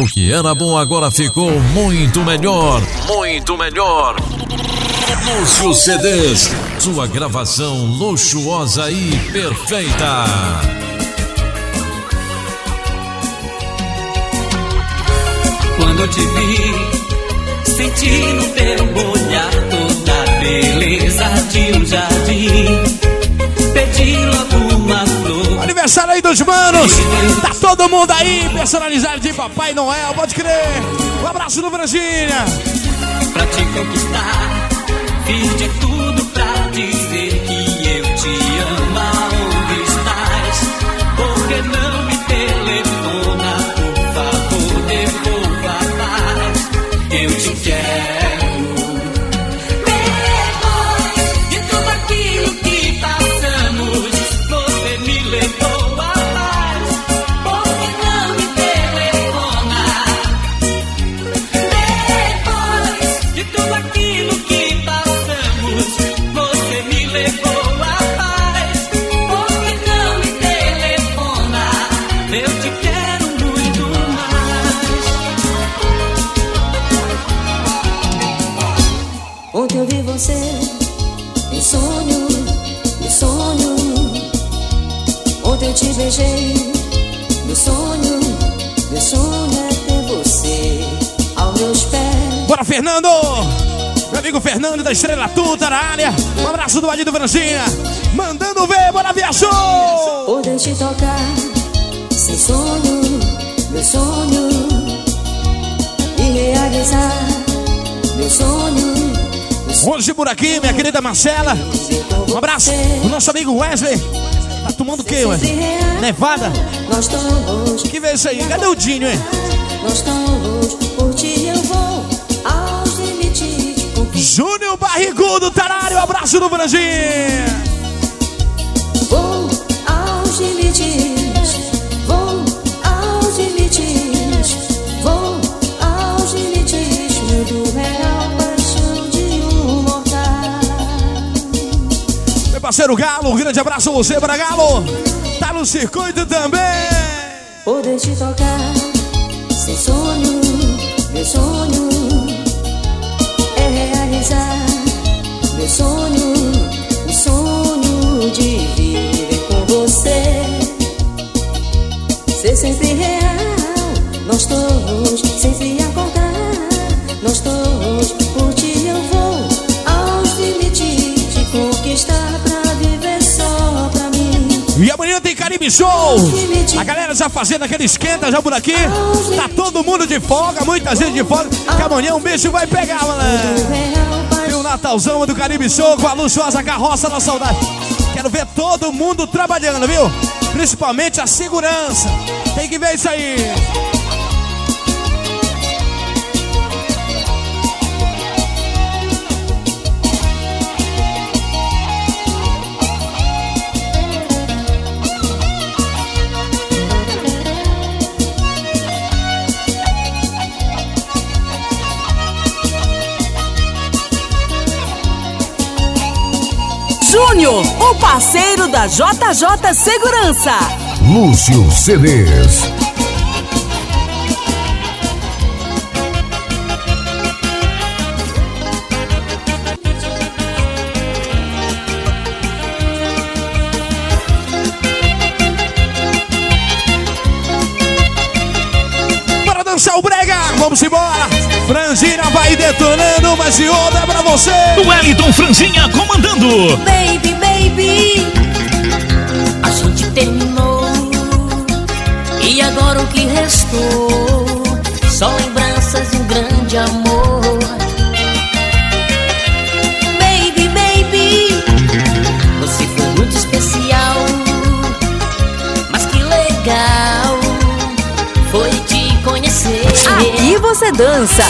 O que era bom agora ficou muito melhor. Muito melhor. Lúcio CDs. Sua gravação luxuosa e perfeita. Quando eu te vi, senti no teu olhar toda a beleza de um jardim. Pedi logo. Aniversário aí dos manos. Tá todo mundo aí, personalizado de Papai Noel, pode crer. Um abraço no Brasília. Pra te conquistar, fiz de tudo pra dizer que eu te amo. Beijei no sonho, meu sonho é ter você aos meus pés. Bora, Fernando! Meu amigo Fernando da Estrela Tuta na área. Um abraço do Adildo Francinha. Mandando ver, bora viajou! Poder te tocar sem sonho, meu sonho e realizar meu sonho. Hoje por aqui, minha querida Marcela. Um abraço pro nosso amigo Wesley. Tá tomando o quê, Wesley? Nevada? Nós todos, Que vê isso aí? Cadê o Dinho, hein? nós todos, por ti eu vou aos limites. Júnior Barrigudo, Tarário. Abraço do Brasil. Parceiro Galo, um grande abraço a você, para Galo. Tá no circuito também. Poder te tocar sem sonho, meu sonho é realizar meu sonho, o sonho de viver com você. Ser sempre real, nós todos sempre a contar, nós todos tem Caribe Show. A galera já fazendo aquele esquenta já por aqui. Tá todo mundo de folga, muita gente de folga. Que amanhã um bicho vai pegar. Real, E o Natalzão do Caribe Show com a luxuosa carroça da saudade. Quero ver todo mundo trabalhando, viu? Principalmente a segurança. Tem que ver isso aí. Júnior, o parceiro da JJ Segurança. Lúcio CDs. Bora dançar o brega, vamos embora. Franzina vai detonando, mas de outra é pra você. Wellington Franzinha comandando. Baby, baby, a gente terminou. E agora o que restou? Só lembranças de um grande amor. Você dança.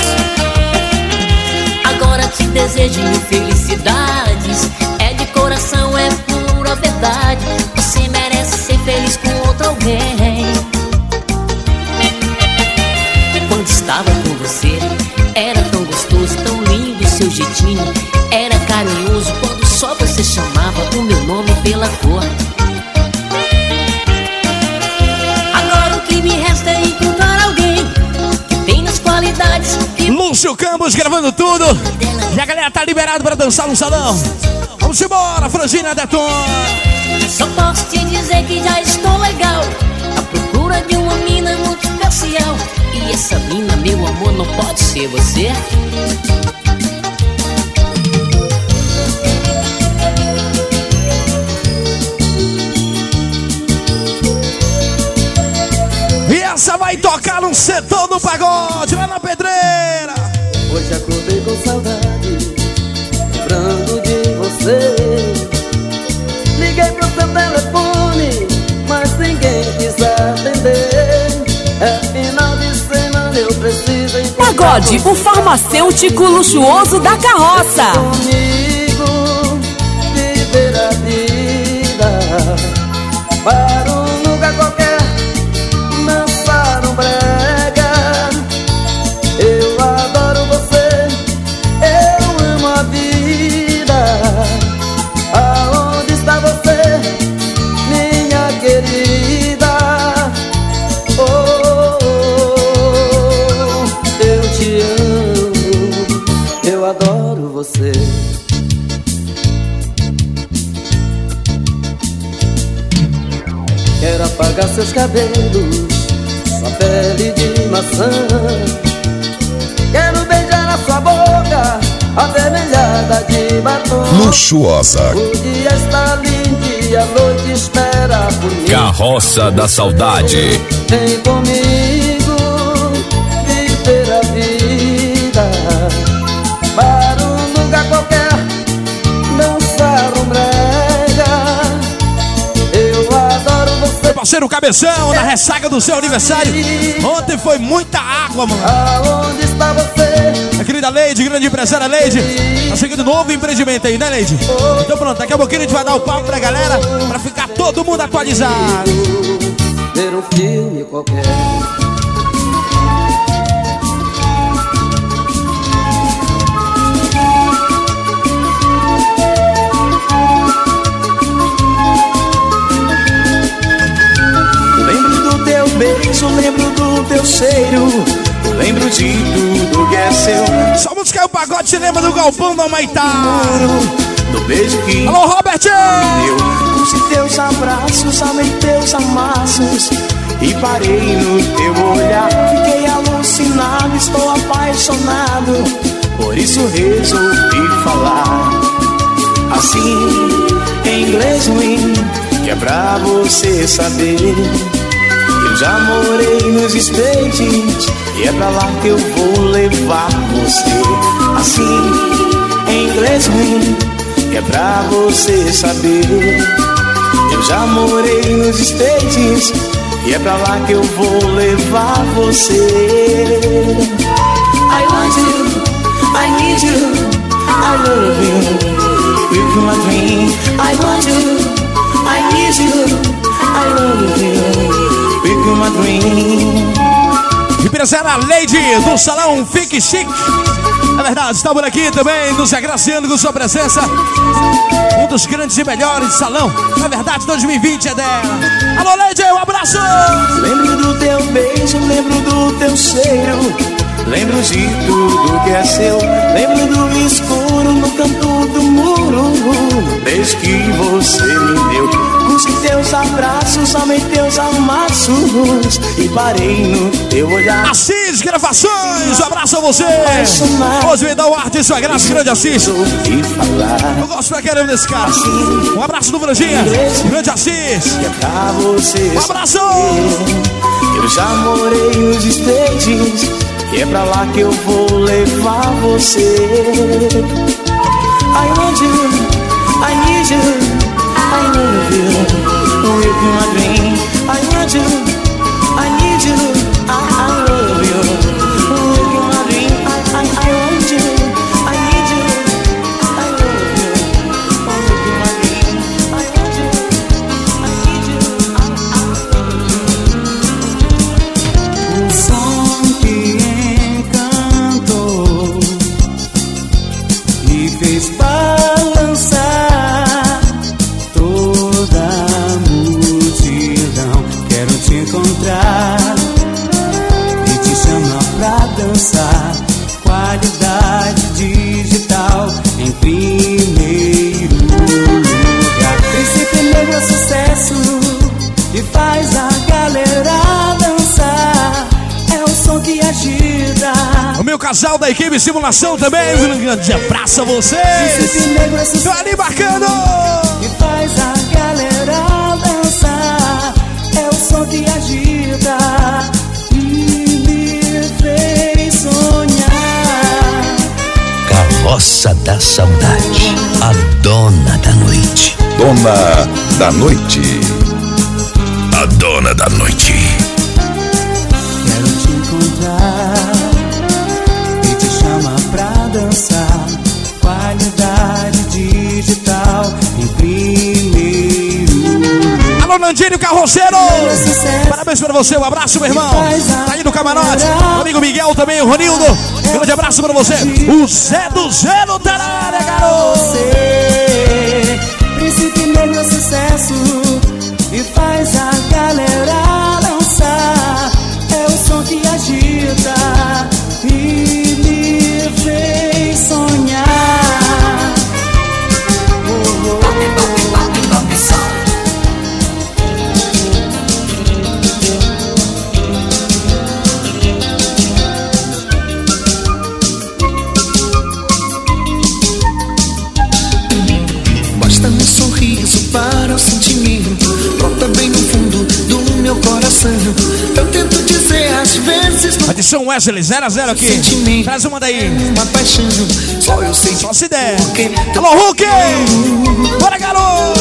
Agora te desejo felicidades. É de coração, é pura verdade. Você merece ser feliz com outro alguém. Quando estava com você, era tão gostoso, tão lindo o seu jeitinho. Era carinhoso quando só você chamava o meu nome pela cor. Lúcio Campos gravando tudo. E a galera tá liberada pra dançar no salão. Vamos embora, Frangina Detona. Só posso te dizer que já estou legal. À procura de uma mina muito especial. E essa mina, meu amor, não pode ser você. E essa vai tocar no setor do pagode, lá na pedreira. Pagode, o farmacêutico luxuoso da carroça. comigo, viver a vida. Para um Apagar seus cabelos, sua pele de maçã. Quero beijar a sua boca, avermelhada de batom. Luxuosa. O dia está lindo e a noite espera por mim. Carroça da Saudade. Vem comigo parceiro Cabeção, na ressaca do seu aniversário. Ontem foi muita água, mano. Aonde está você? A querida Leide, grande empresária Leide. Tá chegando novo empreendimento aí, né, Leide? Então pronto, daqui a pouquinho a gente vai dar o papo pra galera pra ficar todo mundo atualizado. Ver um filme qualquer beijo, lembro do teu cheiro. Lembro de tudo que é seu. Só música o pagode, se lembra do galpão da Maitá. Do beijo que Alô, Robert! Puse teus abraços, amei teus amassos. E parei no teu olhar. Fiquei alucinado, estou apaixonado. Por isso resolvi falar. Assim, em inglês ruim, que é pra você saber. Já morei nos States e é pra lá que eu vou levar você. Assim, em inglês ruim, é pra você saber. Eu já morei nos States e é pra lá que eu vou levar você. I want you, I need you, I love you. With my dream, I want you, I need you, I love you. Empresária Leide do Salão Fique Chique. É verdade, está por aqui também, nos agraciando com sua presença. Um dos grandes e melhores salão. É verdade, 2020 é dela. Alô, Leide, um abraço! Lembro do teu beijo, lembro do teu cheiro. Lembro de tudo que é seu. Lembro do escuro no canto do muro. Desde que você me deu. Busquei teus abraços, amei teus amassos. E parei no teu olhar. Assis Gravações, um abraço a você! Hoje vem dar o arte sua graça, grande Assis. Eu gosto pra caramba desse cara. Um abraço do Franjinha, grande Assis. É Um abraço! Eu já morei nos States E é pra lá que eu vou levar você. I want you, I need you, I love you With my dream e casal da equipe Simulação também. Um grande abraço a vocês. É Tô ali marcando. e faz a galera dançar. É o som que agita e me fez sonhar. Carroça da Saudade, a dona da noite. Dona da Noite. A dona da noite. Nandinho Carroceiro. Parabéns pra você. Um abraço, meu irmão. Tá aí no camarote. Meu amigo Miguel também, o Ronildo. Grande abraço pra você. O Zé do Zero tá na área, garoto. Você, príncipe é sucesso e faz a Adição Wesley 00 aqui. Traz uma daí. uma paixão Só eu sei Só se der. Alô, Hulk. Bora, garoto.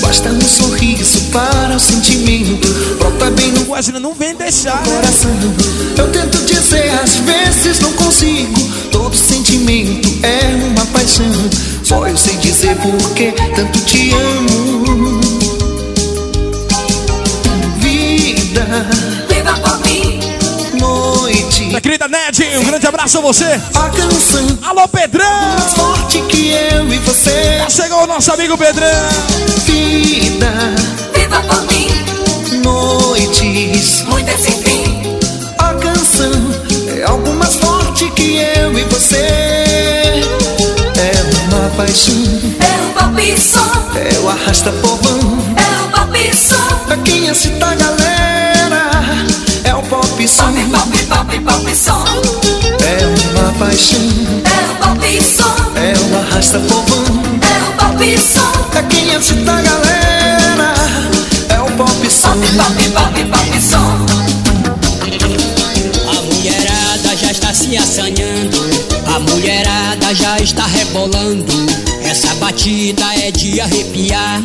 Basta um sorriso para o sentimento Brota bem no Wesley não vem deixar, né? coração Eu tento dizer às vezes não consigo Todo sentimento é uma paixão Só eu sei dizer porque tanto te amo querida Ned, um grande abraço a você. A canção Alô, Pedrão. mais forte que eu e você Já chegou o nosso amigo Pedrão. Vida Viva por mim. Noites Muitas sem fim. A canção é algo mais forte que eu e você É uma paixão É o pop som. É o arrasta povão É o pop som. Aqui em Cita galera É o pop som Pop, pop, pop, pop som. É uma paixão É o pop som. É o arrasta povão É o pop som. Aqui em Cita galera É o pop som Pop, pop, pop som. A mulherada já está se assanhando, a mulherada já está rebolando. Essa batida é de arrepiar,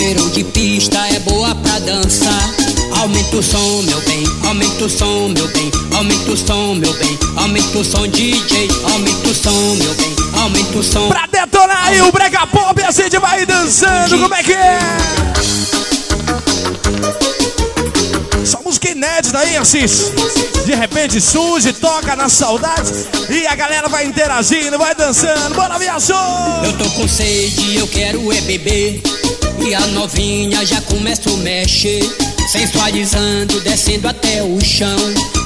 cheiro de pista é boa pra dançar. Aumenta o som, meu bem, aumenta o som, meu bem, aumenta o som, meu bem, aumenta o som, DJ, aumenta o som, meu bem, aumenta o som. Pra detonar aí o Brega Pop, a gente vai dançando. Como é que é? Só música inédita aí, Assis. De repente surge, toca na saudade e a galera vai interagindo, vai dançando. Bora, viajou! Eu tô com sede, eu quero é beber. E a novinha já começa a mexer. Sensualizando, descendo até o chão.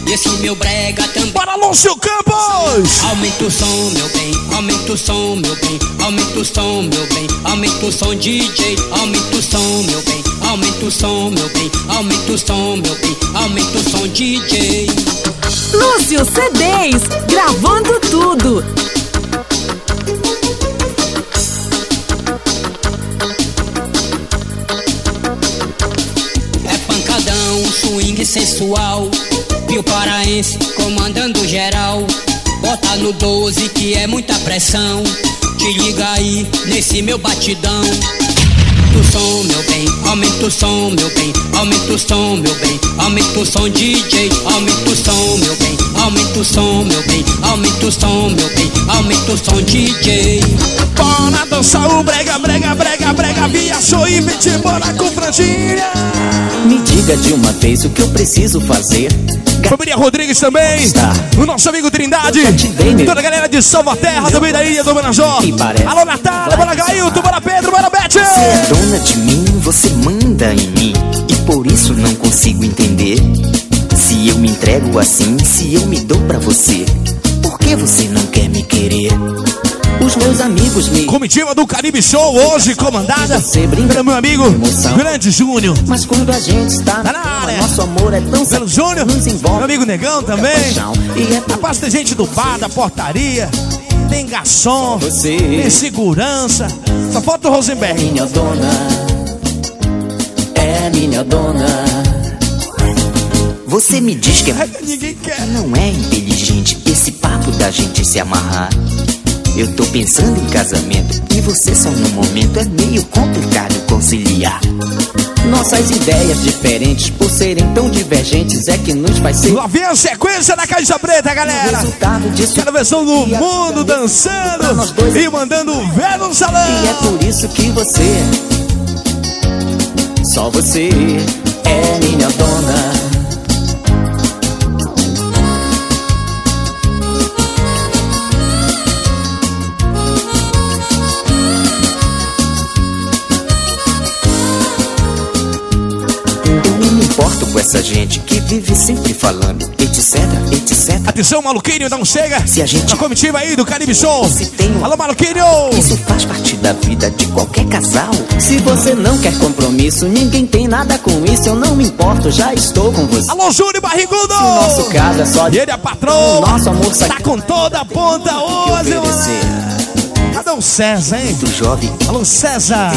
E esse meu brega também. Bora, Lúcio Campos! Aumenta o som, meu bem, aumenta o som, meu bem, aumenta o som, meu bem, aumenta o som, DJ, aumenta o som, meu bem, aumenta o som, meu bem, aumenta o som, meu bem, aumenta o som, DJ. Lúcio CDs, gravando tudo. Swing sensual. E o paraense comandando geral. Bota no 12 que é muita pressão. Te liga aí nesse meu batidão. Aumenta o som, meu bem, aumenta o som, meu bem, aumenta o som, meu bem, aumenta o som, DJ, aumenta o som, meu bem, aumenta o som, meu bem, aumenta o som, meu bem, aumenta o som, DJ. Bora dançar o brega, brega, brega, brega, viajou e vem te embora com franjinha. Me diga de uma vez o que eu preciso fazer. Família Rodrigues também. O nosso amigo Trindade. Toda a galera de Salvaterra, também da ilha do Manajó. Alô, Natália, bora Gailton, bora Pedro, bora Você é dona de mim, você manda em mim. E por isso não consigo entender. Se eu me entrego assim se eu me dou pra você? Por que você não quer me querer? Os meus amigos me. Comitiva do Caribe Show, hoje comandada pelo meu amigo Grande Júnior. Mas quando a gente está Tá na área. nosso amor é tão Pelo Júnior, meu amigo Negão também. Rapaz, tem gente do bar, da portaria, tem garçom, tem segurança. Só falta o Rosenberg. Minha dona, é minha dona. Você me diz que é. Ninguém quer. Não é inteligente esse papo da gente se amarrar. Eu tô pensando em casamento e você só no momento é meio complicado conciliar. Nossas ideias diferentes, por serem tão divergentes, é que nos faz ser. Lá vem a sequência da Caixa Preta, galera. Resultado disso Aquela versão do mundo dançando e mandando o velho no salão. E é por isso que você, só você, importo com essa gente que vive sempre falando, etc, etc. Atenção, maluquinho, não chega. Se a gente A comitiva aí do Caribe Show. Alô, maluquinho. Isso faz parte da vida de qualquer casal. Se você não quer compromisso, ninguém tem nada com isso. Eu não me importo, já estou com você. Alô, Júlio Barrigudo. Se o nosso caso é só de ele é patrão. Nosso amor Tá com toda a ponta hoje. Cadê o César, hein? do jovem. Alô, César.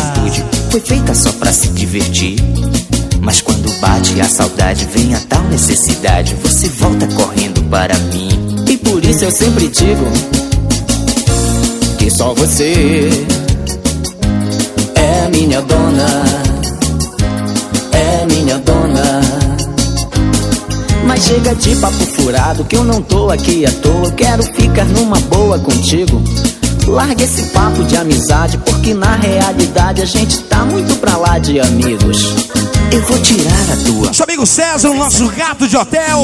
Foi feita só pra se divertir. Mas quando bate a saudade, vem a tal necessidade. Você volta correndo para mim. E por isso eu sempre digo que só você é minha dona. É minha dona. Mas chega de papo furado que eu não tô aqui à toa. Quero ficar numa boa contigo. Larga esse papo de amizade, porque na realidade a gente tá muito pra lá de amigos. Eu vou tirar a tua. Nosso amigo César, o nosso gato de hotel.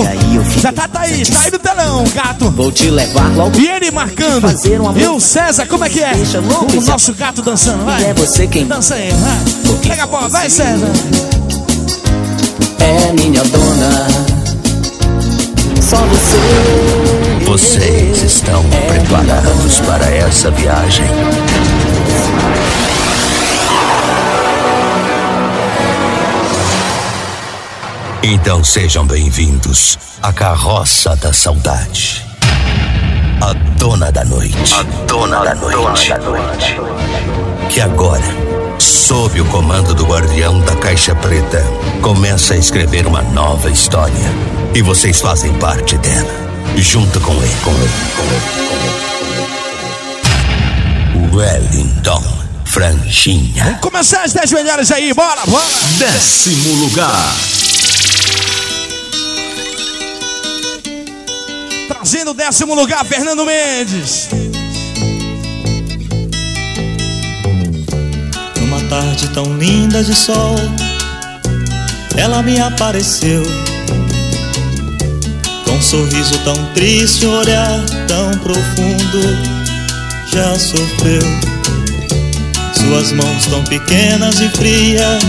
Já tá, tá aí, tá aí no telão, gato. Vou te levar logo. E ele marcando. E o César, como é que é? O nosso gato dançando, vai. É você quem Dança aí, vai. Pega a bola, vai, César. é minha dona. Só você. Vocês estão preparados para essa viagem? Então sejam bem-vindos à carroça da saudade. A dona da noite. A dona, da, noite. Que agora, sob o comando do guardião da Caixa Preta, começa a escrever uma nova história. E vocês fazem parte dela, junto com ele. Com ele, com ele, com ele. Wellington Franjinha. Começar as 10 melhores aí, bora, bora. Décimo lugar. Trazendo o décimo lugar, Fernando Mendes. Numa tarde tão linda de sol, ela me apareceu. Com um sorriso tão triste, olhar tão profundo, já sofreu. Suas mãos tão pequenas e frias,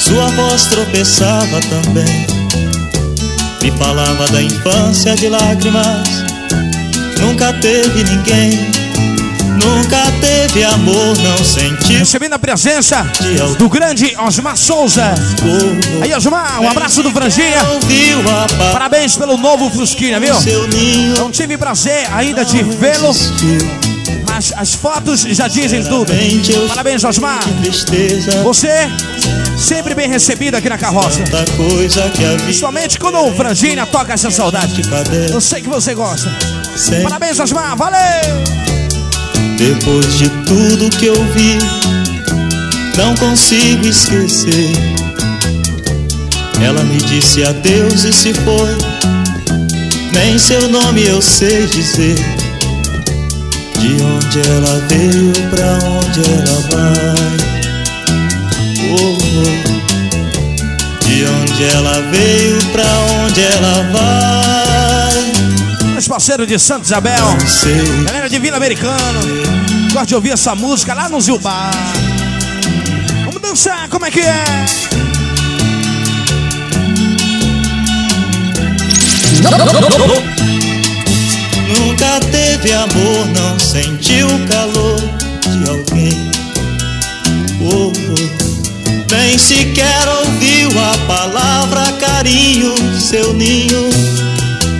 sua voz tropeçava também. Me falava da infância de lágrimas, nunca teve ninguém. Nunca teve amor, não sentiu. Recebendo a presença do grande Osmar Souza. Aí, Osmar, um abraço do Franjinha. Parabéns pelo novo Fusquinha, viu? Não tive prazer ainda de vê-lo. Mas as fotos já dizem tudo. Parabéns, Osmar. Você sempre bem recebido aqui na carroça. Principalmente quando o Franjinha toca essa saudade. Eu sei que você gosta. Parabéns, Osmar. Valeu! Depois de tudo que eu vi, não consigo esquecer. Ela me disse adeus e se foi. Nem seu nome eu sei dizer. De onde ela veio, pra onde parceiros de Santa Isabel, galera de Vila Americano, gosta de ouvir essa música lá no Zilbar. Vamos dançar, como é que é? Nunca teve amor, não sentiu o calor de alguém. Oh, oh. Nem sequer ouviu a palavra carinho, seu ninho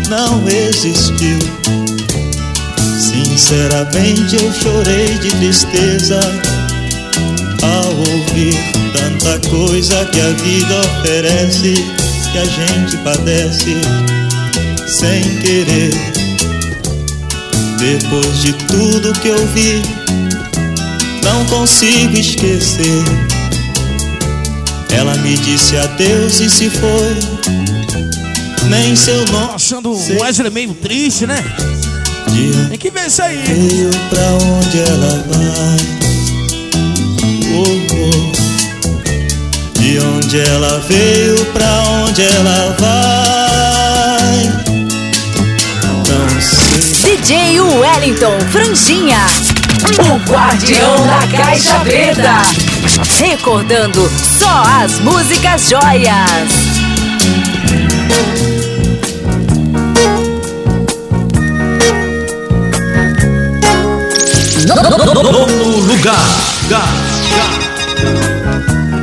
não existiu. Sinceramente eu chorei de tristeza ao ouvir tanta coisa que a vida oferece, que a gente padece sem querer. Depois de tudo que eu vi, não consigo esquecer. Ela me disse adeus e se foi. Nem seu nome. Achando o Wesley meio triste, né? Tem que ver isso aí. Veio pra onde ela vai. Oh, oh. De onde ela veio, pra onde ela vai. Não sei. DJ Wellington Franjinha, o guardião da caixa preta. Recordando só as músicas joias. No lugar.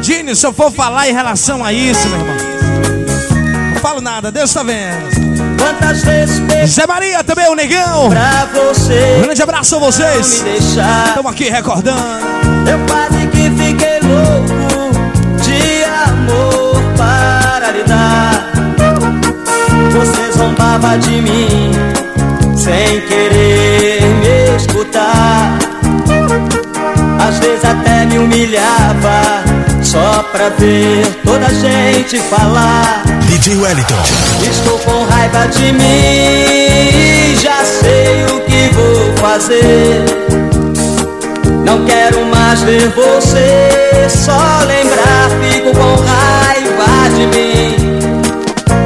Dini, se eu for falar em relação a isso, meu irmão. Não falo nada, Deus tá vendo. Quantas vezes Zé Maria também, o negão. pra você Um grande abraço a vocês. Estamos aqui recordando. Eu quase que fiquei louco de amor para lhe dar. Você zombava de mim sem querer Às vezes até me humilhava só pra ver toda a gente falar. DJ Wellington. Estou com raiva de mim, já sei o que vou fazer. Não quero mais ver você, só lembrar, fico com raiva de mim.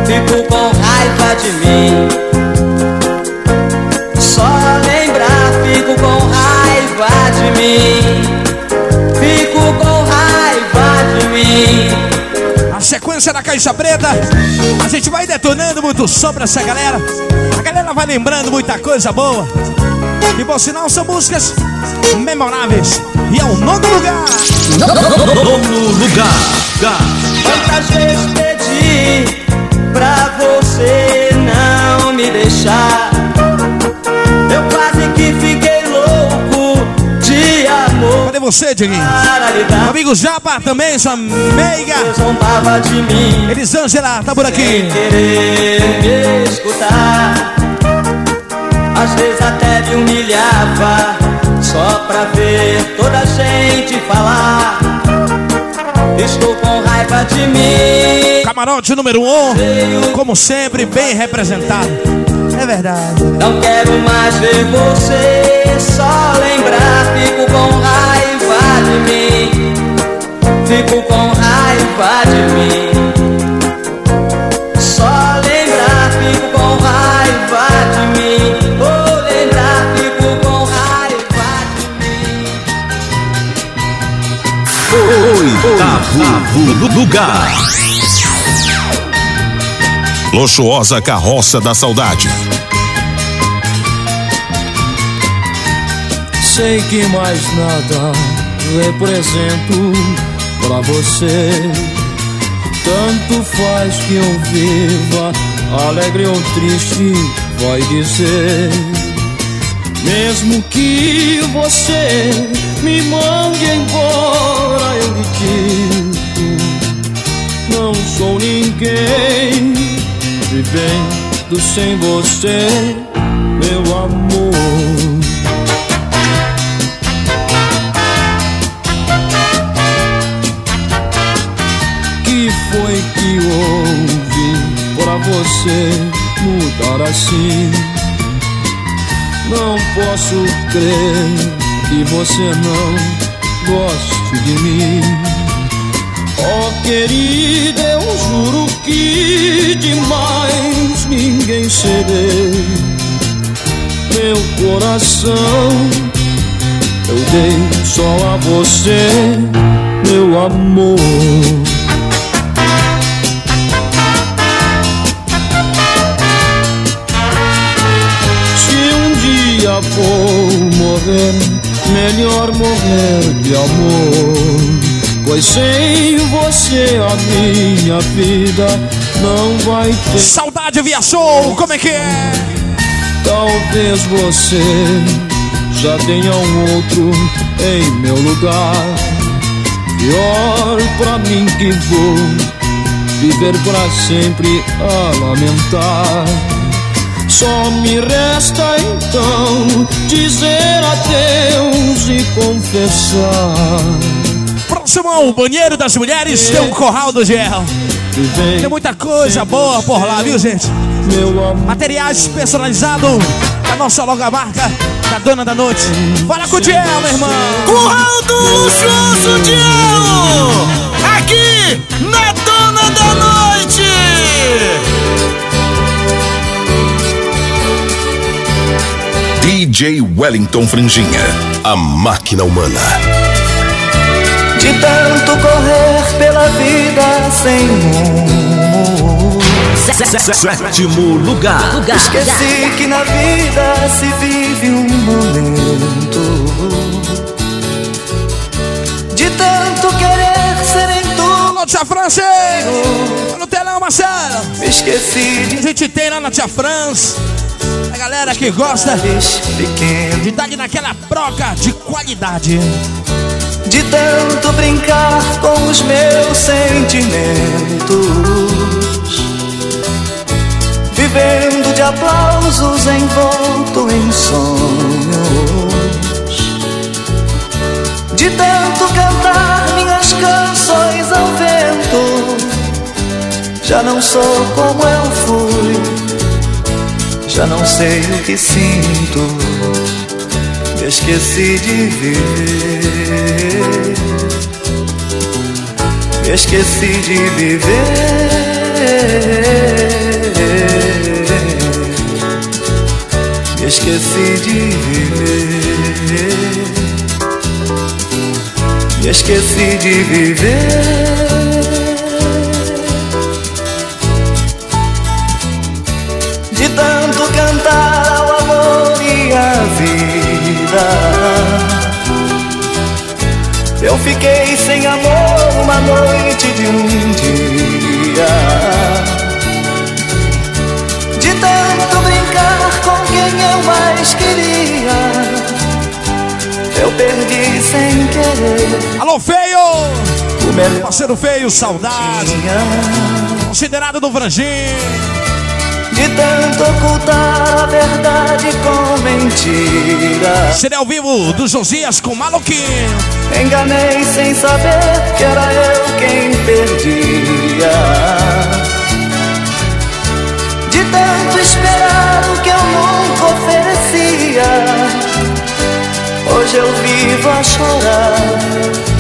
Fico com raiva de mim. Mim. Fico com raiva de mim. A sequência da Caixa Preta. A gente vai detonando muito som pra essa galera. A galera vai lembrando muita coisa boa. E por sinal são músicas memoráveis. E é o nono lugar. No lugar. Quantas vezes pedi pra você não me deixar? Eu quase que fiquei amor Cadê você, Dieguinho? Amigo Japa também, sua meiga. Elisângela, tá por aqui. querer me escutar. Às vezes até me humilhava só pra ver toda a gente falar. Estou com raiva de mim. Camarote número um, como sempre, bem representado. É verdade. Não quero mais ver você, só lembrar, fico com raiva de mim. Fico com raiva de mim. Só lembrar, fico com raiva de mim. Vou lembrar, fico com raiva de mim. Oitavo lugar. Luxuosa carroça da saudade. Sei que mais nada represento pra você. Tanto faz que eu viva, alegre ou triste, vai dizer. Mesmo que você me mande embora, eu lhe digo: Não sou ninguém, vivendo sem você, meu amor. que foi que houve pra você mudar assim? Não posso crer que você não goste de mim. Oh querida, eu juro que demais ninguém cedeu. Meu coração eu dei só a você, meu amor. Se um dia for morrer, melhor morrer de amor. Pois sem você a minha vida não vai ter. Saudade via show, como é que é? Talvez você já tenha um outro em meu lugar. Pior pra mim que vou viver pra sempre a lamentar. Só me resta então dizer adeus e confessar. Próximo, o banheiro das mulheres tem um corral do gel. Tem muita coisa boa por lá, viu gente? Materiais personalizados da nossa logomarca da Dona da Noite. Fala com o Diel, meu irmão. Curral do Luxuoso Diel! Aqui na Dona da Noite! DJ Wellington Franjinha, a máquina humana. De tanto correr pela vida sem rumo. Sétimo lugar. Esqueci que na vida se vive um momento. De tanto querer ser em tudo. Alô, Tia France! No telão, Marcelo! Me esqueci de. A gente tem lá na Tia France. A galera que gosta de estar naquela broca de qualidade. De tanto brincar com os meus sentimentos. Vivendo de aplausos envolto em sonhos. De tanto cantar minhas canções ao vento. Já não sou como eu fui. Já não sei o que sinto. Esqueci de viver. Me esqueci de viver. Esqueci de viver. Esqueci de viver. Fiquei sem amor uma noite de um dia. De tanto brincar com quem eu mais queria. Eu perdi sem querer. Alô, feio! Parceiro feio, saudade. Considerado do Franjinho. De tanto ocultar a verdade com mentira. Seria ao vivo do Josias com Maluquinho. Enganei sem saber que era eu quem perdia. De tanto esperar o que eu nunca oferecia. Hoje eu vivo a chorar.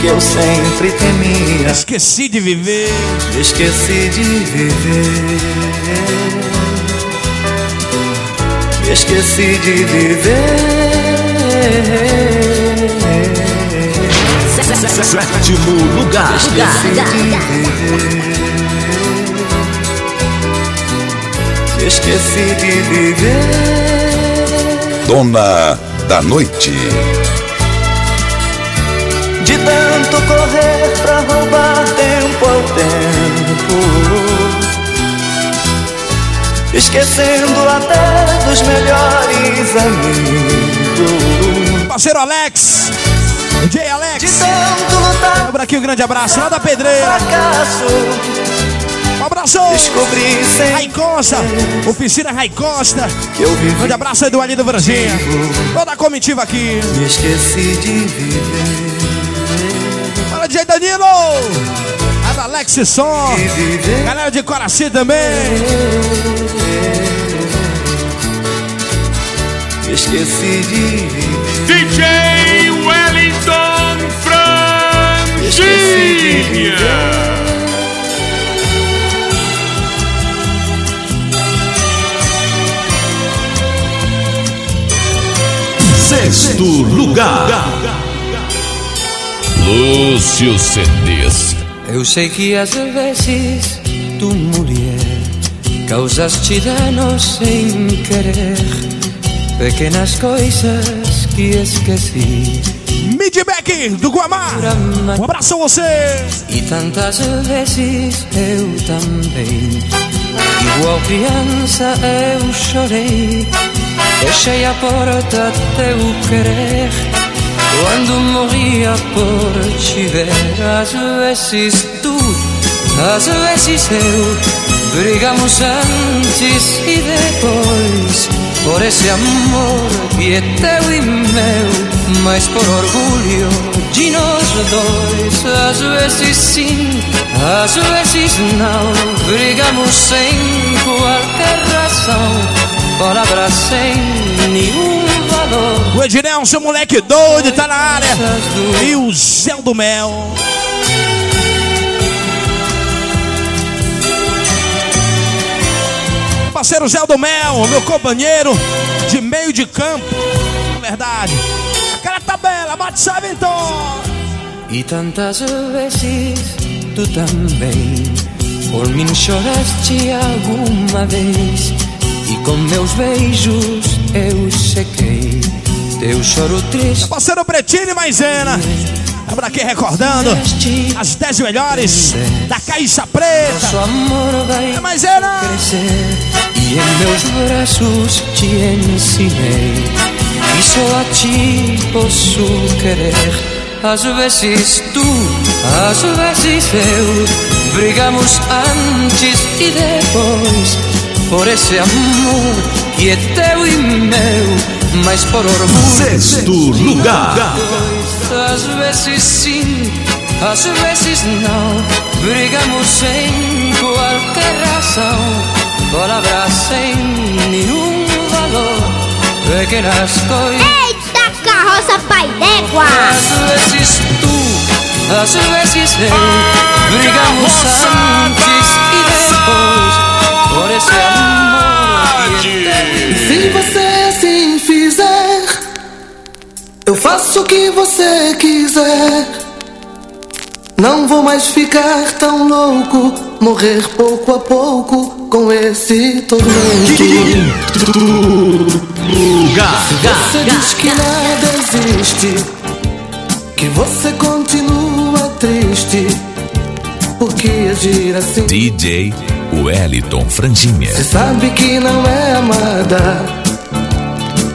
Que eu sempre temia. Esqueci de viver. Esqueci de viver. Esqueci de viver. Sétimo lugar. Esqueci de viver. Esqueci de viver. Dona da Noite. Tanto correr pra roubar tempo ao tempo. Esquecendo até dos melhores amigos. Parceiro Alex. DJ Alex. De tanto lutar. Abra aqui um grande abraço lá da pedreira. Fracasso. Um abraço. Descobri sem Rai Costa. Oficina Rai Costa. que eu vivi. Grande abraço aí do Ali do Varginha. Toda a comitiva aqui. Me esqueci de viver. DJ Danilo. A da Alex Som. Galera de Coraci também. Esqueci de viver. DJ Wellington. Franjinha. Sexto lugar. Lúcio CDs. Eu sei que às vezes tu, mulher, causaste danos sem querer. pequenas coisas que esqueci. Midback do Guamá. Um abraço a você. E tantas vezes eu também, igual criança, eu chorei. Fechei a porta teu querer. Quando morria por te ver, às vezes tu, às vezes eu, brigamos antes e depois. Por esse amor que é teu e meu, mas por orgulho de nós dois. Às vezes sim, às vezes não, brigamos sem qualquer razão. Palavras sem nenhum. O Ednel, seu moleque doido, tá na área. E o Zé do Mel. Parceiro Zé do Mel, meu companheiro de meio de campo. Na verdade, a cara tá bela, bate sabe então. E tantas vezes tu também por mim choraste alguma vez e com meus beijos eu sequei teu choro triste. Parceiro Pretinho e Maisena. Estamos aqui recordando as 10 melhores da Caixa Preta. Nosso amor vai é Maisena. crescer e em meus braços te ensinei que só a ti posso querer. Às vezes tu, às vezes eu, brigamos antes e depois por esse amor que é teu e meu, mas por orgulho. Sexto lugar. Às vezes sim, às vezes não, brigamos sem qualquer razão, palavras sem nenhum valor, pequenas coisas. Eita carroça pai d'égua! Às vezes tu, às vezes eu, brigamos antes e depois, por esse amor que é teu. Se você assim fizer, eu faço o que você quiser. Não vou mais ficar tão louco, morrer pouco a pouco com esse tormento. Você diz que nada existe, que você continua triste. Por que agir assim? DJ Wellington Franjinha. Você sabe que não é amada,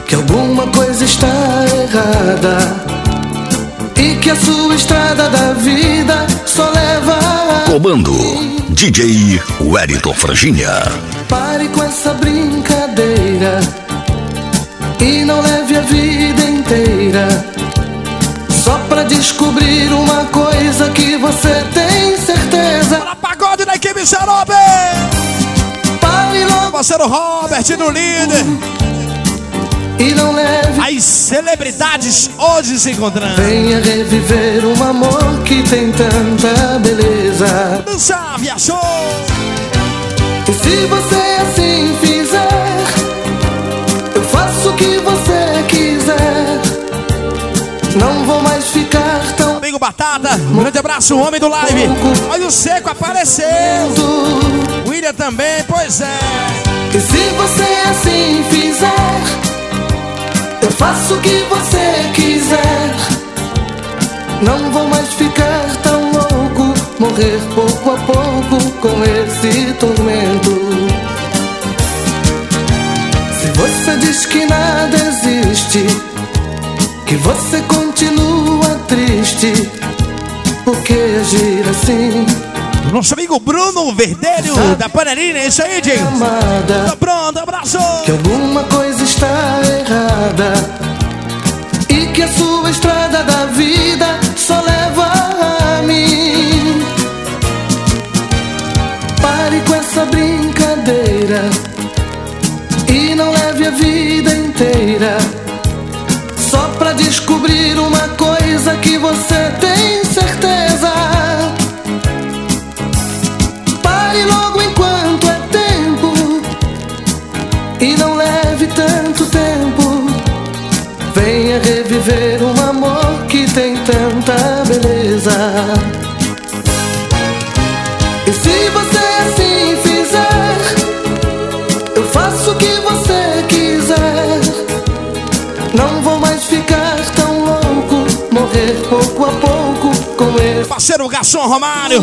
que alguma coisa está errada. E que a sua estrada da vida só leva a. Comando DJ Wellington Franjinha. Pare com essa brincadeira e não leve a vida inteira só pra descobrir uma coisa que você tem certeza. Para pagode da equipe Xarope! Pare logo, Parceiro Robert no líder. E não leve. As celebridades hoje se encontrando. Venha reviver um amor que tem tanta beleza. Dançar, viajou. E se você assim fizer, eu faço o que você quiser. Não vou mais ficar tão Amigo Batata, um grande abraço, o homem do live. Olha o seco apareceu. William também, pois é. E se você assim fizer, faço o que você quiser. Não vou mais ficar tão louco, morrer pouco a pouco com esse tormento. Se você diz que nada existe, que você continua triste, por que agir assim? Nosso amigo Bruno Verdelho, da Panelinha, é isso aí. Amada. Tá pronto, abraço. que alguma coisa está errada e que a sua estrada da vida só leva a mim. Pare com essa brincadeira e não leve a vida inteira só pra descobrir uma coisa que você tem ver um amor que tem tanta beleza. E se você assim fizer, eu faço o que você quiser. Não vou mais ficar tão louco, morrer pouco a pouco com ele. Parceiro garçom Romário,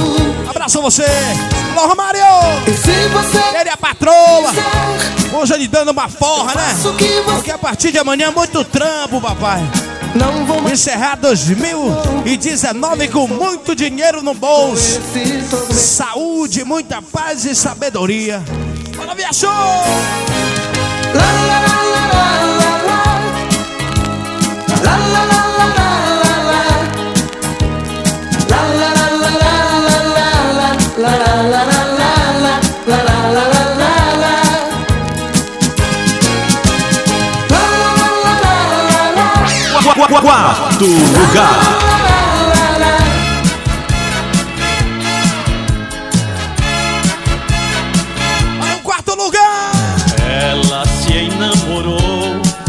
abraço você. Alô Romário! Ele é a patroa. Quiser, Hoje ele dando uma forra, né? Porque a partir de amanhã é muito trampo, papai. Não vou Encerrar 2019 com muito dinheiro no bolso. Saúde, muita paz e sabedoria. Bora, viajou! Quarto lugar. Para o quarto lugar! Ela se enamorou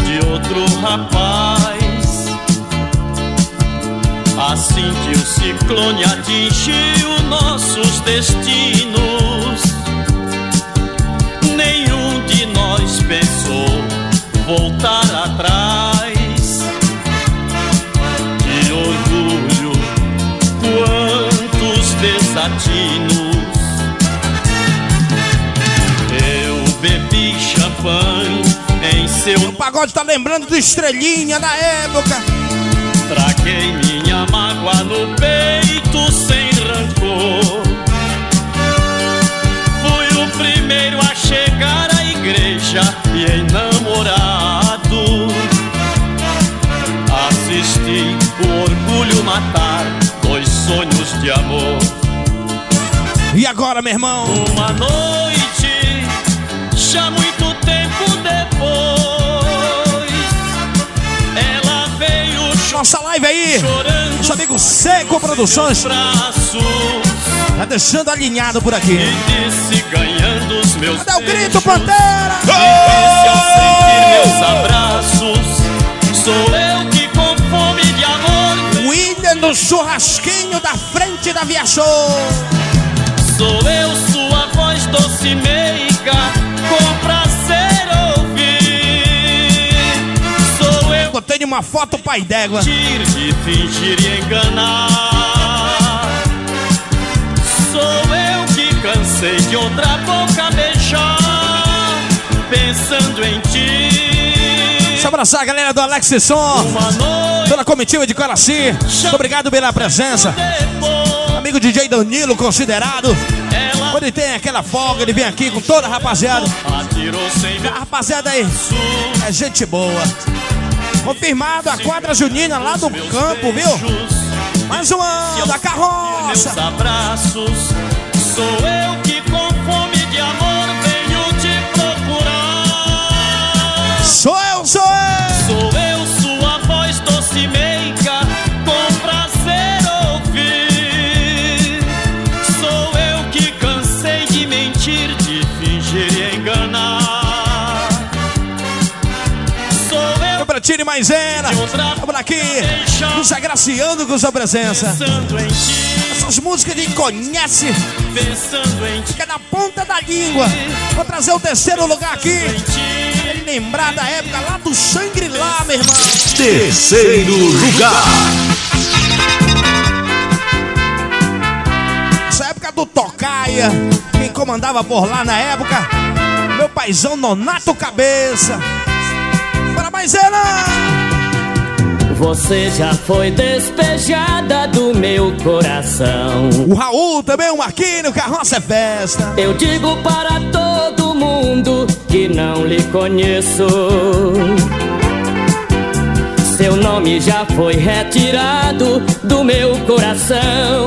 de outro rapaz. Assim que o ciclone atingiu nossos destinos, nenhum de nós pensou voltar champanhe em seu O pagode tá lembrando do Estrelinha na época. Traquei minha mágoa no peito sem rancor. Fui o primeiro a chegar à igreja e enamorado. Assisti o orgulho matar dois sonhos de amor. E agora, meu irmão? Uma noite, já Nossa live aí, nosso amigo Seco Produções, braços tá deixando alinhado por aqui. e disse ganhando os meus Cadê o grito, Pantera? E disse ao sentir meus abraços, sou eu que com fome de amor William no churrasquinho da frente da Via Show. Uma foto pai d'égua. mentir, de fingir e enganar. Sou eu que cansei de outra boca beijar, pensando em ti. Abraçar a galera do Alex noite toda a comitiva de Coraci. Obrigado pela presença. Amigo DJ Danilo, considerado. Quando ele tem aquela folga, ele vem aqui com toda a rapaziada. A rapaziada aí é gente boa. Confirmado a quadra junina lá do campo, viu? Mais um ano da carroça. meus abraços. Sou eu que com fome de amor venho te procurar. Sou eu. Sou eu, eu Bratini Maisena. Estamos aqui nos agraciando com sua presença. Essas músicas de conhece, fica na ponta da língua. Vou trazer o terceiro lugar aqui. Ele lembrar da época lá do Shangri-La, meu irmão. Terceiro lugar. Essa época do Tocaia. Quem comandava por lá na época? Meu paizão Nonato Cabeça. Maisena! Você já foi despejada do meu coração. O Raul também, o Marquinho, Carroça é Festa. Eu digo para todo mundo que não lhe conheço. Seu nome já foi retirado do meu coração.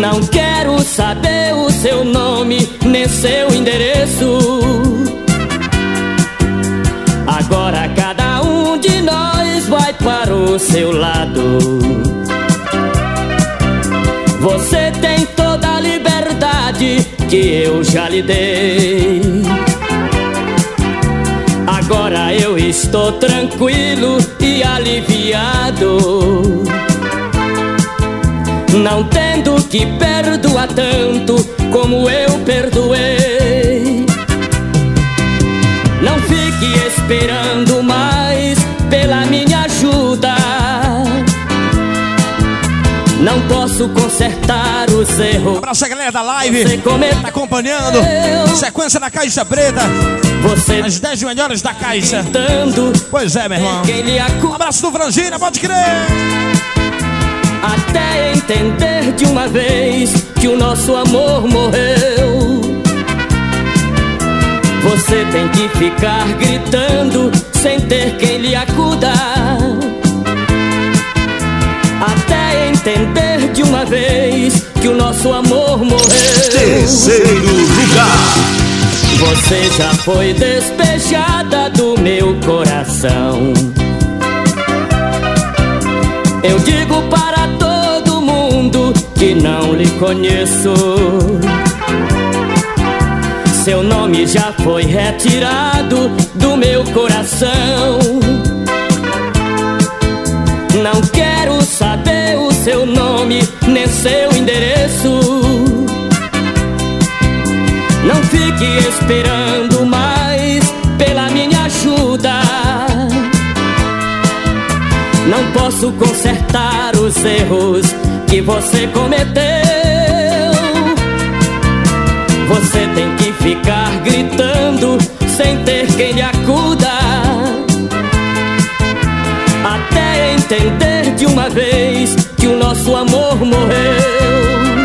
Não quero saber o seu nome nem seu endereço. Agora cada um de nós vai para o seu lado. Você tem toda a liberdade que eu já lhe dei. Agora eu estou tranquilo e aliviado. Não tendo que perdoar tanto como eu perdoei. Esperando mais pela minha ajuda. Não posso consertar os erros. Abraço a galera da live. Tá acompanhando. Sequência da Caixa Preta. Você As 10 melhores da Caixa. Pois é, meu irmão. Abraço do Frangina, pode crer. Até entender de uma vez que o nosso amor morreu. Você tem que ficar gritando sem ter quem lhe acuda. Até entender de uma vez que o nosso amor morreu. Terceiro lugar. Você já foi despejada do meu coração. Eu digo para todo mundo que não lhe conheço. Seu nome já foi retirado do meu coração. Não quero saber o seu nome, nem seu endereço. Não fique esperando mais pela minha ajuda. Não posso consertar os erros que você cometeu. Você tem ficar gritando sem ter quem lhe acuda. Até entender de uma vez que o nosso amor morreu.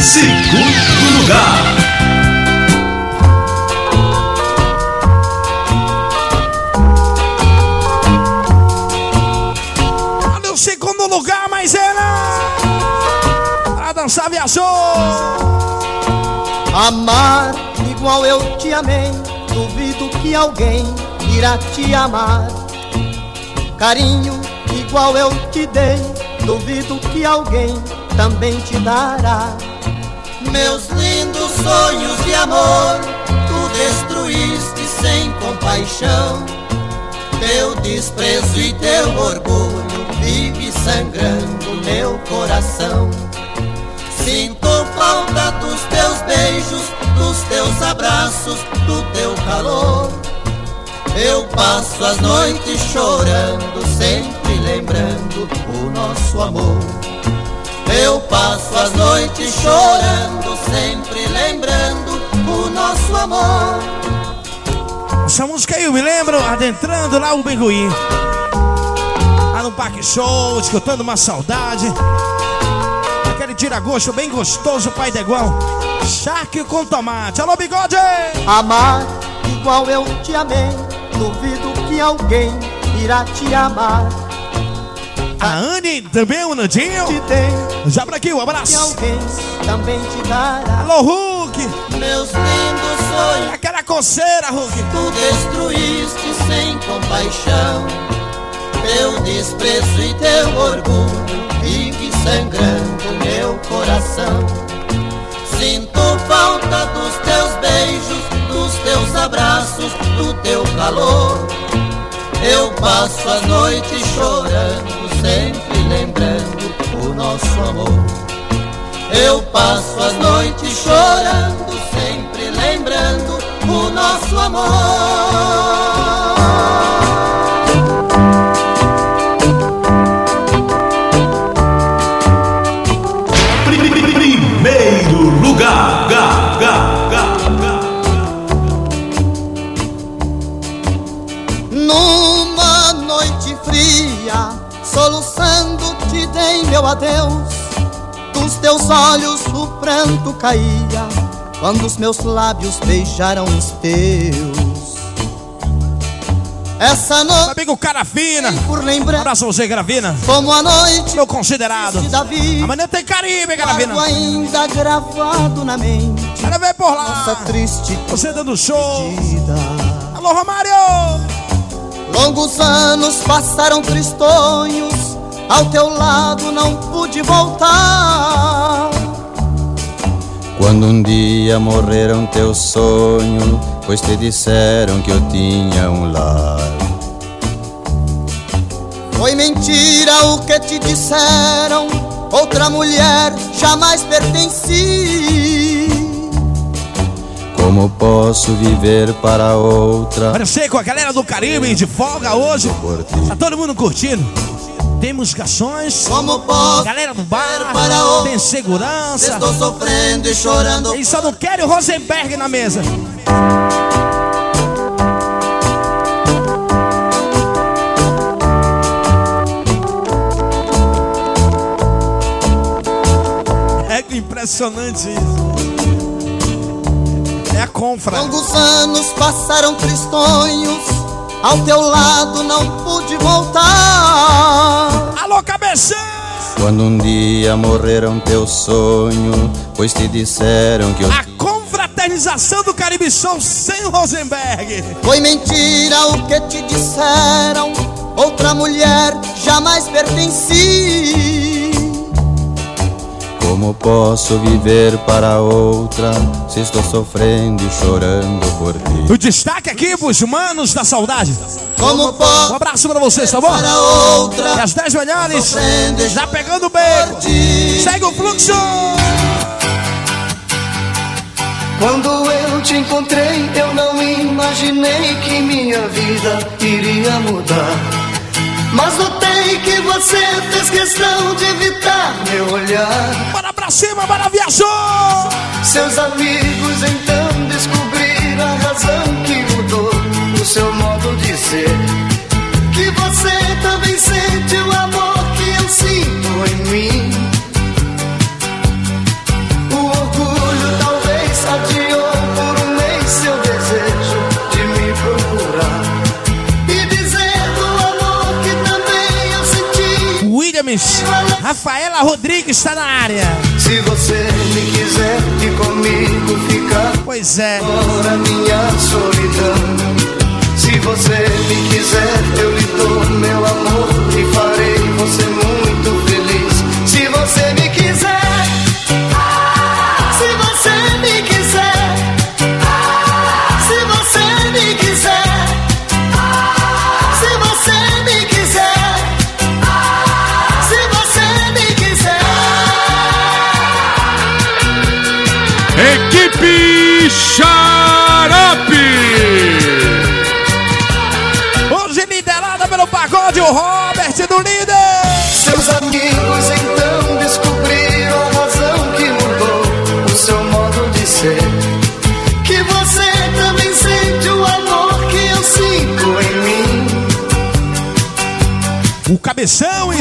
Segundo lugar. O segundo lugar, mas era. Pra dançar viajou. Amar igual eu te amei, duvido que alguém irá te amar. Carinho igual eu te dei, duvido que alguém também te dará. Meus lindos sonhos de amor, tu destruíste sem compaixão. Teu desprezo e teu orgulho vive sangrando meu coração. Sinto falta dos teus beijos, dos teus abraços, do teu calor. Eu passo as noites chorando, sempre lembrando o nosso amor. Eu passo as noites chorando, sempre lembrando o nosso amor. Essa música aí eu me lembro adentrando lá o Benguim. Lá no Parque Show, escutando uma saudade. Aquele tira-gosto bem gostoso, pai de igual. Charque com tomate. Alô, bigode! Amar igual eu te amei, duvido que alguém irá te amar. A Anne também, o Nandinho. Te dei, Já por aqui, um abraço. que alguém também te dará. Alô, Hulk! Meus lindos sonhos, Aquela coceira, Hulk. tu destruíste sem compaixão. Teu desprezo e teu orgulho vive sangrando meu coração. Sinto falta dos teus beijos, dos teus abraços, do teu calor. Eu passo as noites chorando, sempre lembrando o nosso amor. Eu passo as noites chorando, sempre lembrando o nosso amor. Meu adeus. Dos teus olhos o pranto caía, quando os meus lábios beijaram os teus. Essa noite, Amigo Carafina. por lembrar Abraço você, Gravina. como a noite Meu considerado. de Davi, Amanhã tem Caribe, Gravina. ainda gravado na mente. Quero ver por lá. Nossa triste Você dando show. Alô, Romário. Longos anos passaram tristonhos, ao teu lado não pude voltar. Quando um dia morreram teu sonho, pois te disseram que eu tinha um lar. Foi mentira o que te disseram, outra mulher jamais pertenci. Como posso viver para outra? Sei com a galera do Caribe de folga hoje. Tá todo mundo curtindo. Temos garçons, Como posso galera do bar, para o- tem segurança. Estou sofrendo e chorando. Eles só não querem o Rosenberg na mesa. É que impressionante isso. É a confra. Longos anos passaram tristonhos, ao teu lado não pude voltar. Alô, cabeção! Quando um dia morreram teu sonho, pois te disseram que eu A confraternização do Caribe Show sem o Rosenberg. Foi mentira o que te disseram, outra mulher jamais pertenci. Como posso viver para outra se estou sofrendo e chorando por ti? O destaque aqui pros manos da saudade. Como posso Um abraço pra vocês, tá bom? para outra E as 10 melhores, já pegando o beco. ti. Segue o fluxo. Quando eu te encontrei, eu não imaginei que minha vida iria mudar. Mas notei que você fez questão de evitar meu olhar. Bora pra cima, bora viajou. Seus amigos então descobriram a razão que mudou o seu modo de ser. Williams, Rafaela Rodrigues está na área. Se você me quiser e comigo ficar. Pois é. Fora minha solidão. Se você me quiser, eu lhe dou meu amor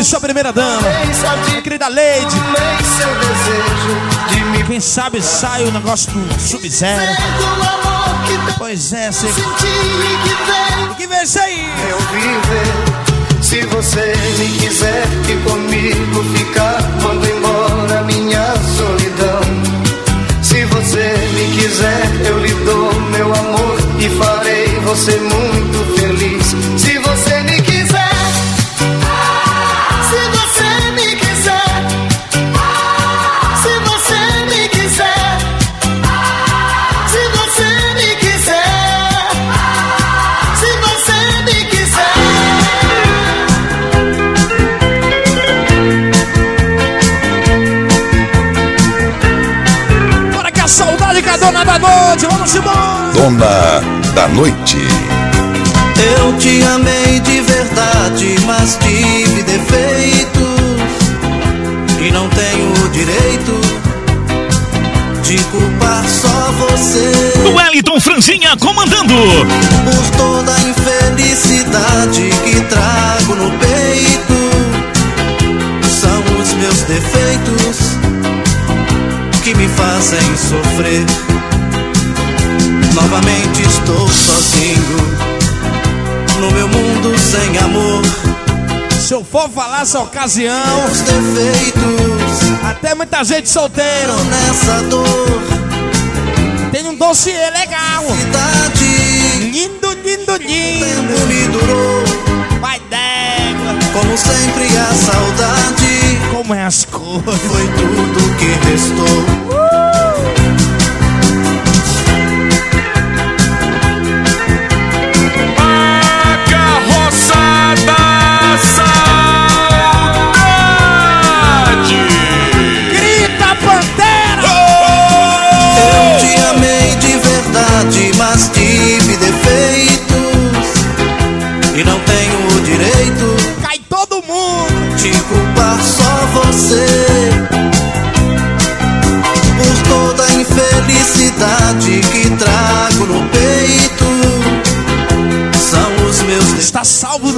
sua primeira dama. Minha querida Lady. Quem sabe sai o negócio do Sub-Zero. que Pois é, você que que ver isso aí. eu viver. Se você me quiser e comigo ficar, mando embora minha solidão. Se você me quiser, eu lhe dou meu amor e farei você muito feliz. Da Noite. Eu te amei de verdade, mas tive defeitos e não tenho o direito de culpar só você Wellington Franzinha comandando. por toda a infelicidade falar essa ocasião, Os defeitos até muita gente solteiro. nessa dor. Tem um dossiê legal. Cidade, Lindo, lindo, lindo. tempo me durou. Vai d'égua. Como sempre a saudade Como é as coisas. foi tudo que restou. A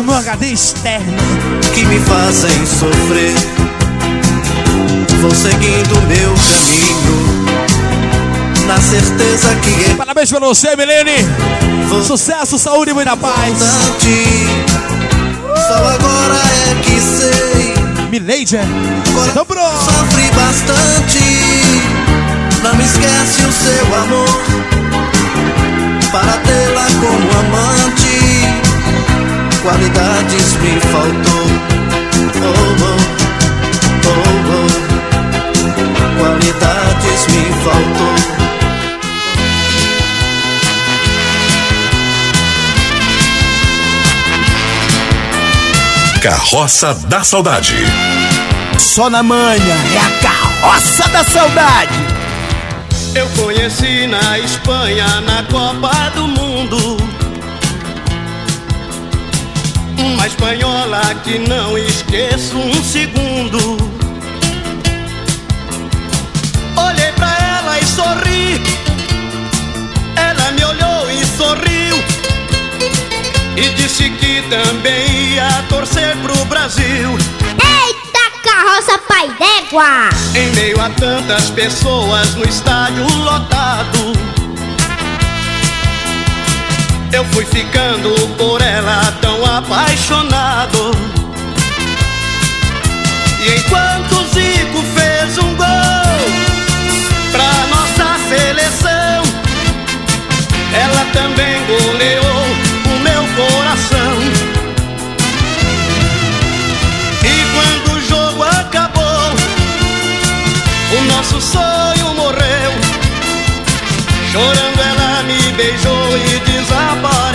no HD externo. Que me fazem sofrer. Vou seguindo meu caminho. Na certeza que é Parabéns pra você, Milene. Sucesso, saúde e muita paz. Só agora é que sei. Milady. Dobrou Sofri bastante. Não me esquece o seu amor. Para tê-la como amante Qualidades me faltou oh, oh, oh, oh. Qualidades me faltou Carroça da Saudade. Só na manhã é a carroça da saudade. Eu conheci na Espanha na Copa do Mundo espanhola que não esqueço um segundo. Olhei pra ela e sorri. Ela me olhou e sorriu. E disse que também ia torcer pro Brasil. Eita carroça pai d'égua! Em meio a tantas pessoas no estádio lotado Eu fui ficando por ela tão apaixonado E enquanto Zico fez um gol Pra nossa seleção Ela também goleou o meu coração E quando o jogo acabou o nosso sonho morreu. Chorando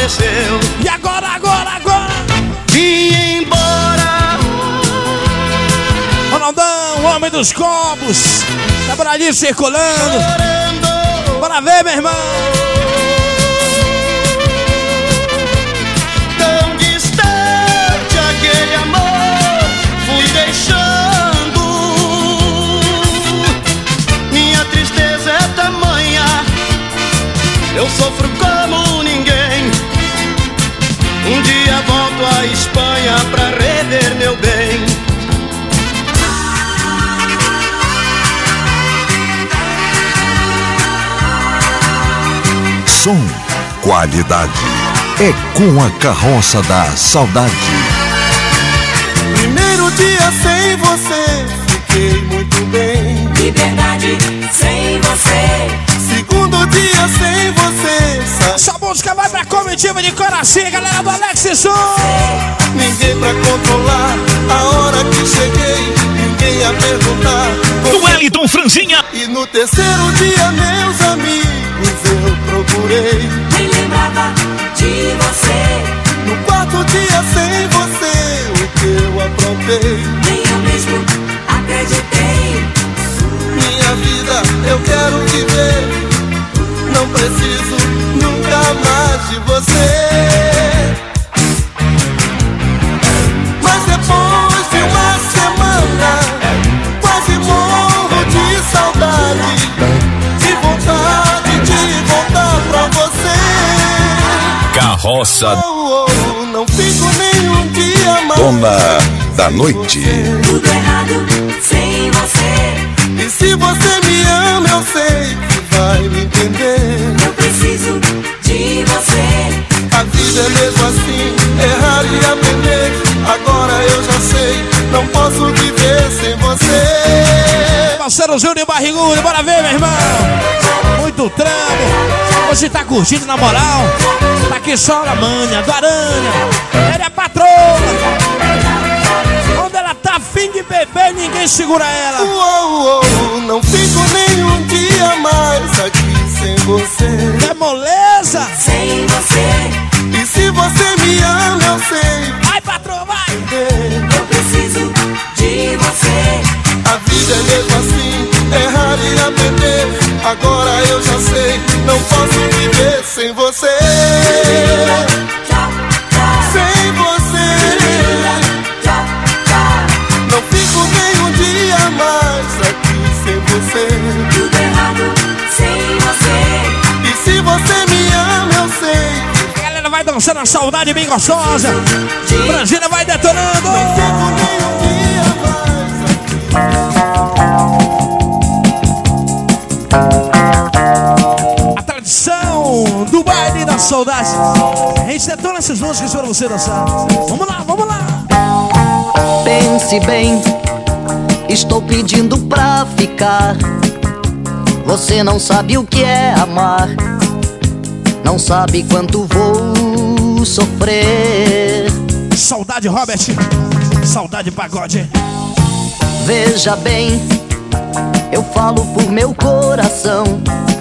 E agora, agora, agora? Vim embora. Ronaldão, homem dos copos. Tá por ali circulando. Bora ver, meu irmão. Tão distante aquele amor fui deixando. Minha tristeza é tamanha, eu sofro como. Um dia volto à Espanha pra rever meu bem. Som, qualidade. É com a carroça da saudade. Primeiro dia sem você, fiquei muito bem. Liberdade sem você. Segundo dia sem você? Essa música vai pra comitiva de coração, galera do Alex Som. Ninguém pra controlar a hora que cheguei, ninguém a perguntar. Do Wellington Franzinha. E no terceiro dia, meus amigos, eu procurei. Nem lembrava de você. No quarto dia sem você, o que eu aprontei. Nem eu mesmo acreditei. Minha vida eu quero viver. Não preciso nunca mais de você. Mas depois de uma semana, quase morro de saudade. De vontade de voltar pra você. Carroça Oh, oh, não fico nem um dia mais. Dona da Noite. Tudo errado se você me ama, eu sei que vai me entender. Eu preciso de você. A vida é mesmo assim, errar e aprender. Agora eu já sei, não posso viver sem você. Parceiro Júnior Barrigudo, bora ver, meu irmão. Muito trampo. Hoje tá curtindo na moral. Tá aqui só na manha, do Aranha. Ela é a patroa. Tá afim de beber, ninguém segura ela. Uou, uou, não fico nem um dia mais aqui sem você. É moleza? Sem você. E se você me ama, eu sei. Vai, patroa, vai. Eu preciso de você. A vida é mesmo assim, errar e aprender. Agora dançando a saudade bem gostosa. Brasília vai detonando. A tradição do baile da saudade. A gente detona essas músicas para você dançar. Vamos lá, vamos lá. Pense bem, estou pedindo pra ficar. Você não sabe o que é amar, não sabe quanto vou sofrer. Saudade, Robert. Saudade, pagode. Veja bem, eu falo por meu coração.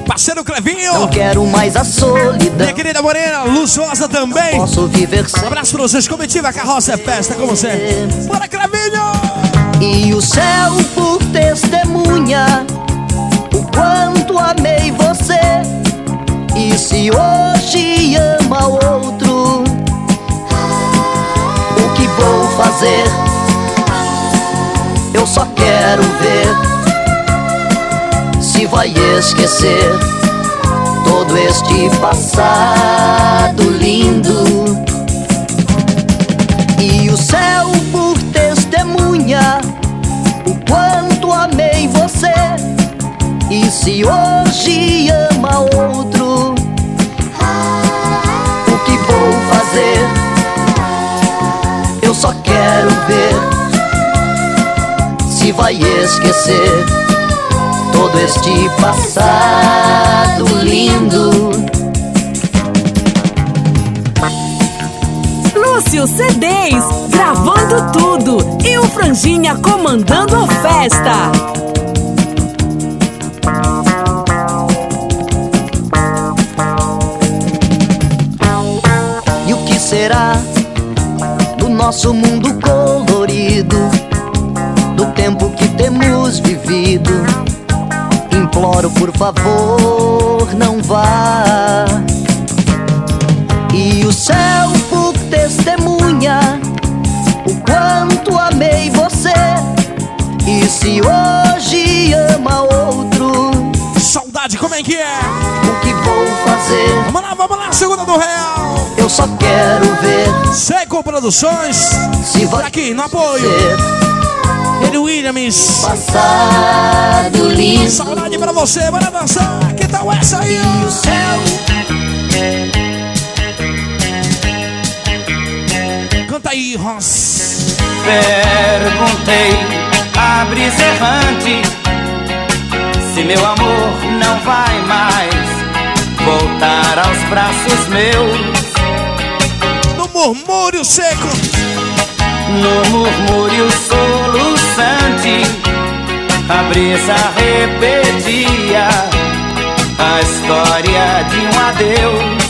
Parceiro Clevinho. Não quero mais a solidão. Minha querida Morena, Luxuosa também. Posso viver sem. Um abraço pra vocês. Comitiva, carroça é festa, como você. Bora, Clevinho! E o céu por testemunha o quanto amei você. E se hoje ama outro, vou fazer? Eu só quero ver se vai esquecer todo este passado lindo. E o céu por testemunha o quanto amei você. E se hoje ama outro, o que vou fazer? Quero ver se vai esquecer todo este passado lindo. Lúcio CDs, gravando tudo. E o Franjinha comandando a festa. E o que será nosso mundo colorido? Do tempo que temos vivido? Imploro, por favor, não vá. E o céu por testemunha o quanto amei você. E se hoje ama outro, Saudade, como é que é? o que vou fazer? Vamos lá, vamos lá, segunda do Real. Só quero ver Seco Produções. se vai Aqui, no apoio. Ele Williams. Passado lindo. Saudade pra você, bora dançar. Que tal essa aí? E o céu Canta aí, Ross. Perguntei a brisa errante se meu amor não vai mais voltar aos braços meus. Murmúrio seco. No murmúrio soluçante, a brisa repetia a história de um adeus.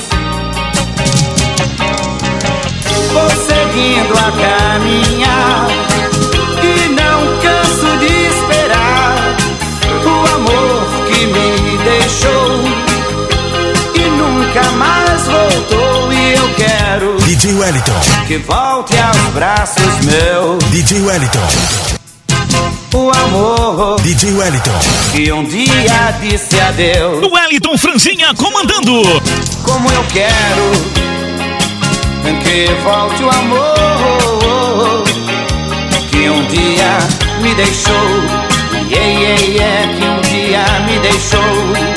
Vou seguindo a caminhar e não canso de esperar o amor que me deixou e nunca mais voltou. Quero DJ Wellington, que volte aos braços meus DJ Wellington, o amor DJ Wellington, que um dia disse adeus. Wellington Franzinha comandando. Como eu quero que volte o amor que um dia me deixou. Yeah, yeah, yeah, que um dia me deixou.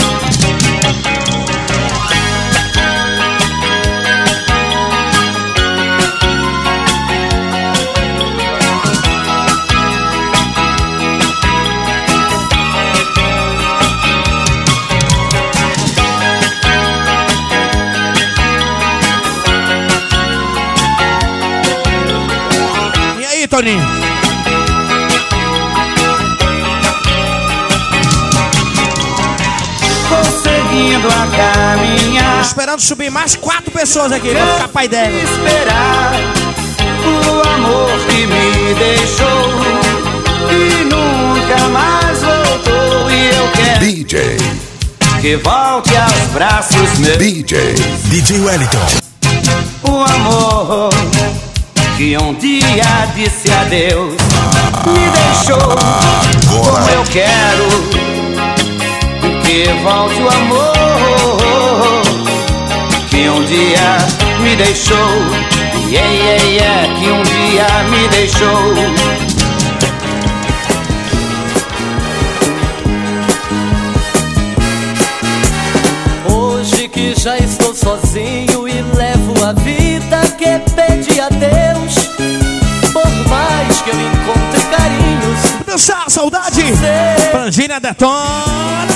Toninho? Vou seguindo a caminhar. Esperando subir mais quatro pessoas aqui pra ficar pai dela. Esperar o amor que me deixou e nunca mais voltou. E eu quero DJ, que volte aos braços meus. DJ, DJ Wellington, O amor que um dia disse adeus, me deixou como eu quero. Que volte o amor que um dia me deixou, yeah, yeah, yeah, que um dia me deixou. saudade. Frangina detona.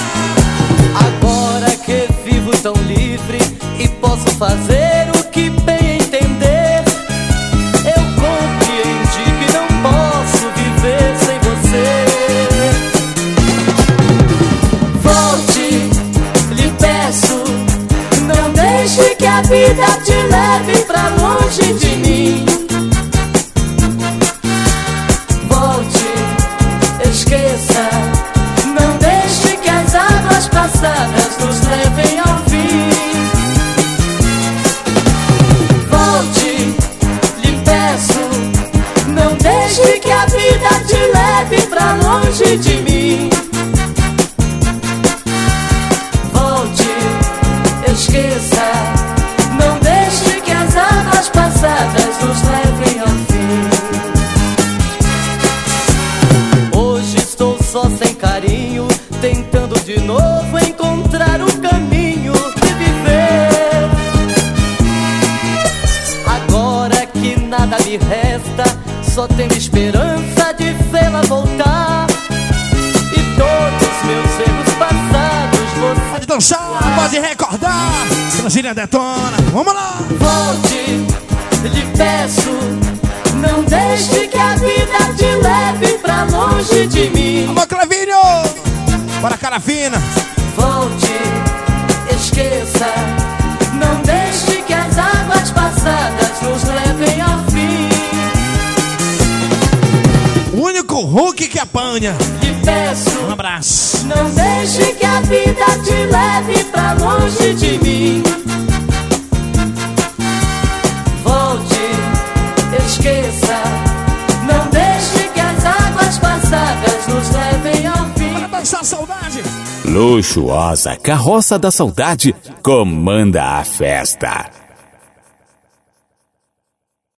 Agora que vivo tão livre e posso fazer luxuosa carroça da saudade comanda a festa.